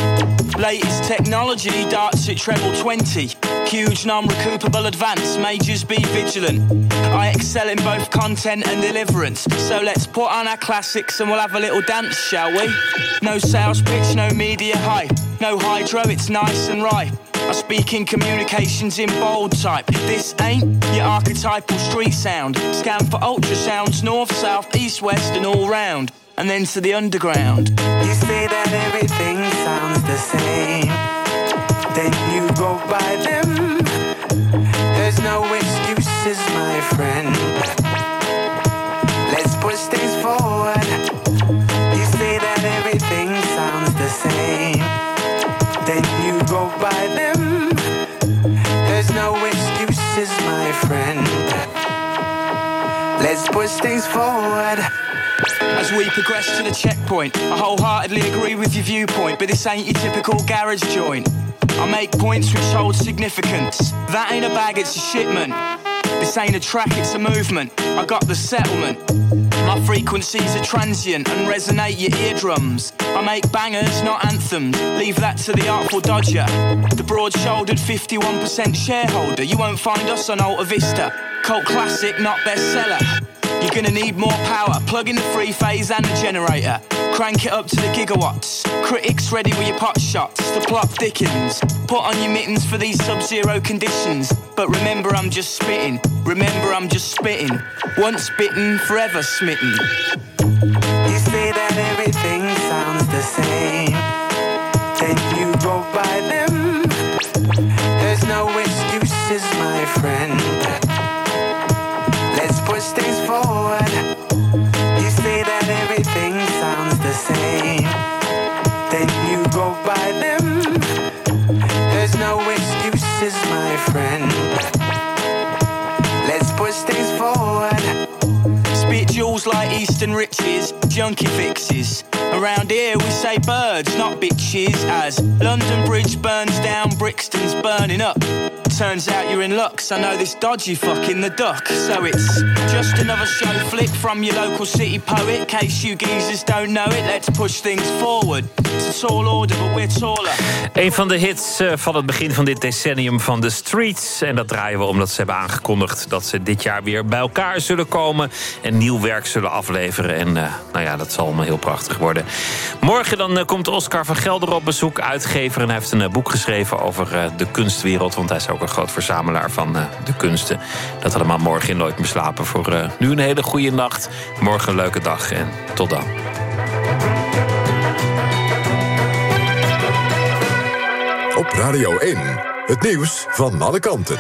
Latest technology, darts at treble 20. Huge non-recoupable advance, majors be vigilant. I excel in both content and deliverance. So let's put on our classics and we'll have a little dance, shall we? No sales pitch, no media hype. No hydro, it's nice and right. I speak in communications in bold type. This ain't your archetypal street sound. Scan for ultrasounds, north, south, east, west, and all round. And then to the underground. You say that everything sounds the same. Then you go by them. There's no excuses, my friend. Let's push things forward. Let's push things forward. As we progress to the checkpoint, I wholeheartedly agree with your viewpoint, but this ain't your typical garage joint. I make points which hold significance. That ain't a bag, it's a shipment. This ain't a track, it's a movement. I got the settlement. My frequencies are transient and resonate your eardrums. I make bangers, not anthems. Leave that to the artful dodger. The broad shouldered 51% shareholder. You won't find us on Alta Vista. Cult classic, not bestseller. You're gonna need more power. Plug in the three phase and the generator. Crank it up to the gigawatts. Critics ready with your pot shots. The plot thickens. Put on your mittens for these sub zero conditions. But remember, I'm just spitting. Remember, I'm just spitting. Once bitten, forever smitten. You say that everything sounds the same. Then you go by them. There's no excuses, my friend. Them. There's no excuses, my friend. Let's push things forward. Spit jewels like Eastern riches, junkie fixes. Around here we say birds, not bitches. As London Bridge burns down, Brixton's burning up. Turns out you're in luck, 'cause I know this dodgy fuck in the duck. So it's just another show flick from your local city poet. Case you geezers don't know it, let's push things forward. It's a tall order, but we're taller. Een van de hits eh, van het begin van dit decennium van The Streets. En dat draaien we omdat ze hebben aangekondigd dat ze dit jaar weer bij elkaar zullen komen. En nieuw werk zullen afleveren. En eh, nou ja, dat zal allemaal heel prachtig worden. Morgen dan eh, komt Oscar van Gelder op bezoek, uitgever. En hij heeft een eh, boek geschreven over eh, de kunstwereld. Want hij is ook een groot verzamelaar van de kunsten. Dat allemaal morgen in Nooit meer slapen. Voor nu een hele goede nacht. Morgen een leuke dag en tot dan. Op Radio 1, het nieuws van alle kanten.